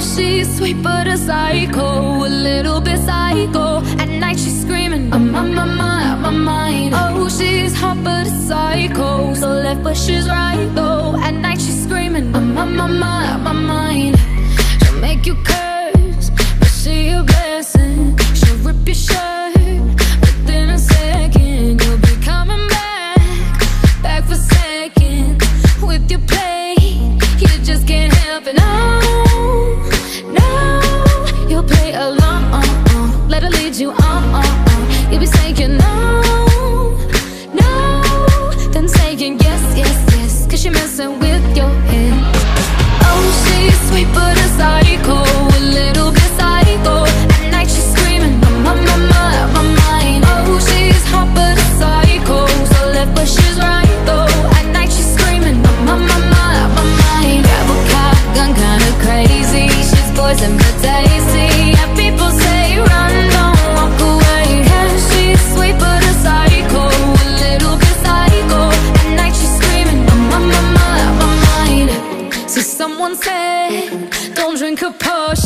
she's sweet but a psycho, a little bit psycho. At night she's screaming, I'm on my mind, my mind. Oh, she's hot but a psycho, so left but she's right though. At night she's screaming, I'm on my mind, my mind. She'll make you curse, but she a blessing. She'll rip your shirt within a second. You'll be coming back, back for seconds with your play. You just can't help it. No, yes. Cause mind.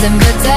some good times.